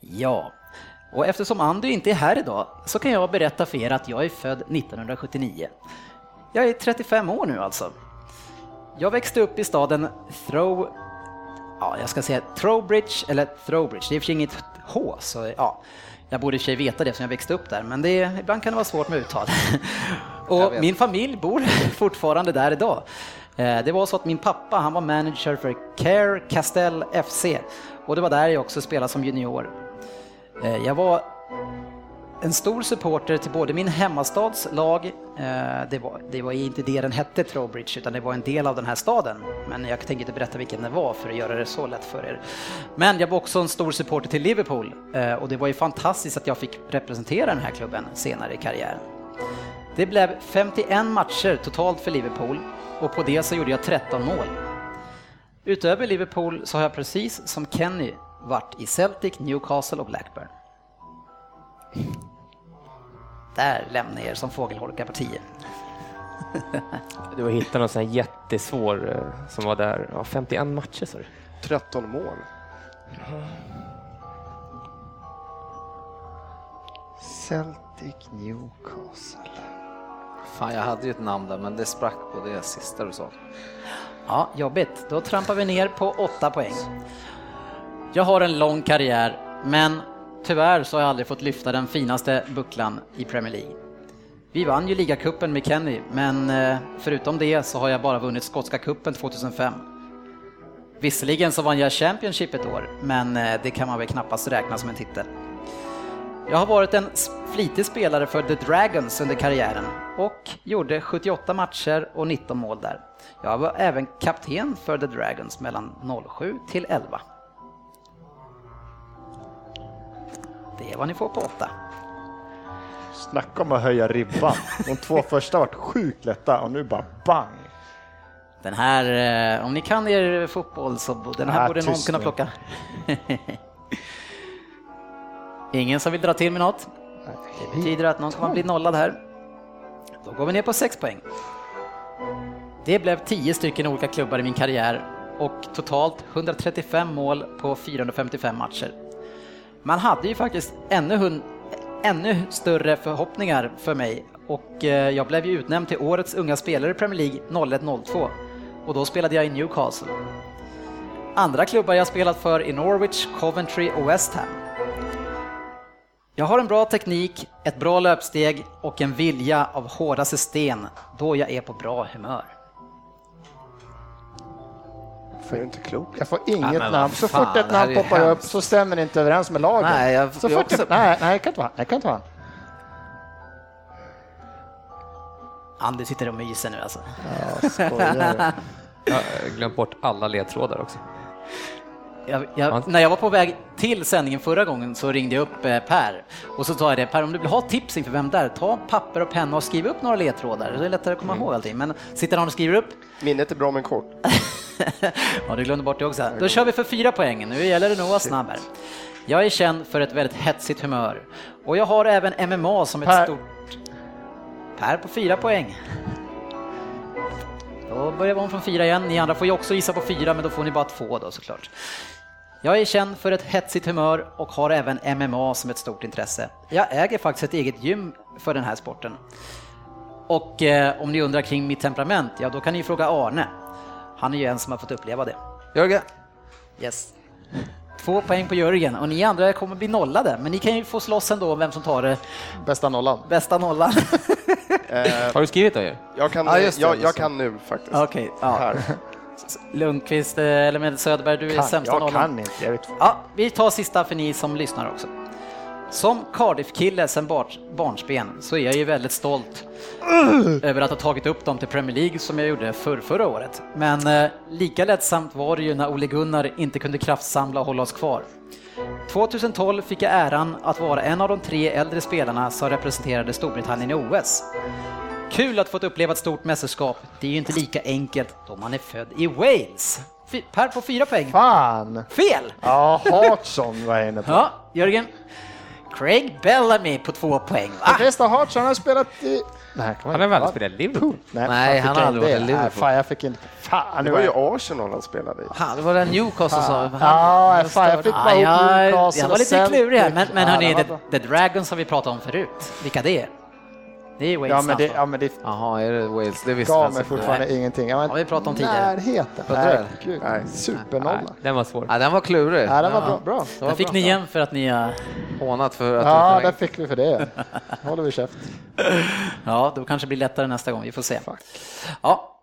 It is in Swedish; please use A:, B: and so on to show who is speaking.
A: Ja, och eftersom Andy inte är här idag så kan jag berätta för er att jag är född 1979. Jag är 35 år nu alltså. Jag växte upp i staden Throw... Ja, jag ska säga Throwbridge, eller Throwbridge, det är för inget H, så ja. Jag borde i och för sig veta det eftersom jag växte upp där, men det, ibland kan det vara svårt med uttal. och min familj bor fortfarande där idag. Eh, det var så att min pappa, han var manager för Care Castell FC och det var där jag också spelade som junior. Eh, jag var en stor supporter till både min hemmastads lag, eh, det var, det var inte det den hette Trowbridge utan det var en del av den här staden. Men jag tänker inte berätta vilken det var för att göra det så lätt för er. Men jag var också en stor supporter till Liverpool eh, och det var ju fantastiskt att jag fick representera den här klubben senare i karriären. Det blev 51 matcher totalt för Liverpool och på det så gjorde jag 13 mål. Utöver Liverpool så har jag precis som Kenny varit i Celtic, Newcastle och Blackburn. Där lämnar er som fågelholkar på 10.
B: Du har hittat någon sån här jättesvår eh, som var där. Ja, 51 matcher sa du?
C: 13 mål.
D: Celtic Newcastle.
E: Fan, jag hade ju ett namn där, men det sprack på det sista du sa.
A: Ja, jobbigt. Då trampar vi ner på 8 poäng. Jag har en lång karriär, men tyvärr så har jag aldrig fått lyfta den finaste bucklan i Premier League. Vi vann ju ligacupen med Kenny, men eh, förutom det så har jag bara vunnit skotska cupen 2005. Visserligen så vann jag Championship ett år, men eh, det kan man väl knappast räkna som en titel. Jag har varit en flitig spelare för The Dragons under karriären och gjorde 78 matcher och 19 mål där. Jag var även kapten för The Dragons mellan 07 till 11. Det är vad ni får på 8.
D: Snacka om att höja ribban. De två första varit sjukt lätta och nu bara bang.
A: Den här, eh, om ni kan er fotboll så den här
D: Ah,
A: borde någon kunna plocka. Ingen som vill dra till med något? Det betyder att någon kommer bli nollad här. Då går vi ner på 6 poäng. Det blev 10 stycken olika klubbar i min karriär och totalt 135 mål på 455 matcher. Man hade ju faktiskt ännu, ännu större förhoppningar för mig och eh, jag blev ju utnämnd till årets unga spelare i Premier League 01-02 och då spelade jag i Newcastle. Andra klubbar jag spelat för är Norwich, Coventry och West Ham. Jag har en bra teknik, ett bra löpsteg och en vilja av hårdaste sten då jag är på bra humör.
C: För är inte klok.
D: Jag får
E: Ja,
D: inget
E: vad
D: namn. Så
E: fan,
D: fort ett namn poppar upp
E: hemskt.
D: så stämmer det inte överens med lagen.
E: Nej, jag-
D: så
E: jag
D: fort
E: också-
D: det, nej, nej, det kan inte vara. Det kan inte vara.
A: Andy sitter och myser nu alltså.
D: Ja.
B: Jag har glömt bort alla ledtrådar också.
A: Jag, jag, när jag var på väg till sändningen förra gången så ringde jag upp eh, Per och så sa jag det, Per om du vill ha tips inför vem där, ta papper och penna och skriv upp några ledtrådar. Det är lättare att komma ihåg allting. Men sitter någon och skriver upp?
C: Minnet är bra men kort.
A: ja, du glömde bort det också. Då kör vi för fyra poäng. Nu gäller det nog att vara snabb här. Jag är känd för ett väldigt hetsigt humör och jag har även MMA som ett
D: Per.
A: stort... Per på fyra poäng. Då börjar vi om från fyra igen. Ni andra får ju också gissa på fyra, men då får ni bara två då såklart. Jag är känd för ett hetsigt humör och har även MMA som ett stort intresse. Jag äger faktiskt ett eget gym för den här sporten. Och eh, om ni undrar kring mitt temperament, ja då kan ni fråga Arne. Han är ju en som har fått uppleva det.
E: Jörgen?
A: Yes. Två poäng på Jörgen och ni andra kommer bli nollade, men ni kan ju få slåss ändå om vem som tar det
D: Bästa nollan.
A: bästa nollan.
B: Har du skrivit det?
C: Jag kan,
E: Ja, det,
C: jag, jag kan nu faktiskt.
A: Okej, ja.
C: Här.
A: Lundqvist eh, eller med Söderberg, du är
D: Kan,
A: sämsta
D: jag
A: nollan.
D: kan inte. Jag vet.
A: Ja, vi tar sista för ni som lyssnar också. Som Cardiff-kille sedan bar- barnsben så är jag ju väldigt stolt över att ha tagit upp dem till Premier League som jag gjorde för förra året. Men eh, lika lättsamt var det ju när Ole Gunnar inte kunde kraftsamla och hålla oss kvar. 2012 fick jag äran att vara en av de tre äldre spelarna som representerade Storbritannien i OS. Kul att få uppleva ett stort mästerskap. Det är ju inte lika enkelt då man är född i Wales. Per på fyra poäng.
D: Fan!
A: Fel!
D: Ja, Hartson var jag inne på.
A: Ja, Jörgen. Craig Bellamy på två poäng. Va?
D: Bästa Hartson har spelat i... Nej,
B: Han har väl
D: vara.
B: spelat Liverpool?
D: Nej,
E: Nej, han har aldrig varit i
D: det?
E: Liverpool.
D: Nej, fan, jag fick inte. Fan,
C: Det
D: nu
C: var ju Arsenal han spelade i.
E: Han, det var den Newcastle som...
D: Ja, fan, jag fick bara
A: Ja,
D: upp
A: jag,
D: Newcastle
A: jag var lite klurig här, men, men
D: Ja,
A: hörni, the, the Dragons har vi pratat om förut. Vilka det är? Det är Wales
D: Ja, men det,
A: alltså.
D: ja, men det
E: Jaha, är det Wales? Det visste
D: gav mig
E: inte.
D: fortfarande ingenting. Jag var
A: Har vi pratat om tidigare?
D: närheten. Herregud,
C: Nej.
D: supernolla.
B: Nej, den var svår.
E: Ja, den var klurig.
D: Nej, den var bra. bra.
E: Det var
A: fick
E: bra.
A: ni igen för att ni har...
E: Hånat för att
D: Ja, där fick vi för det. håller vi käft.
A: Ja, då kanske det blir lättare nästa gång. Vi får se. Ja,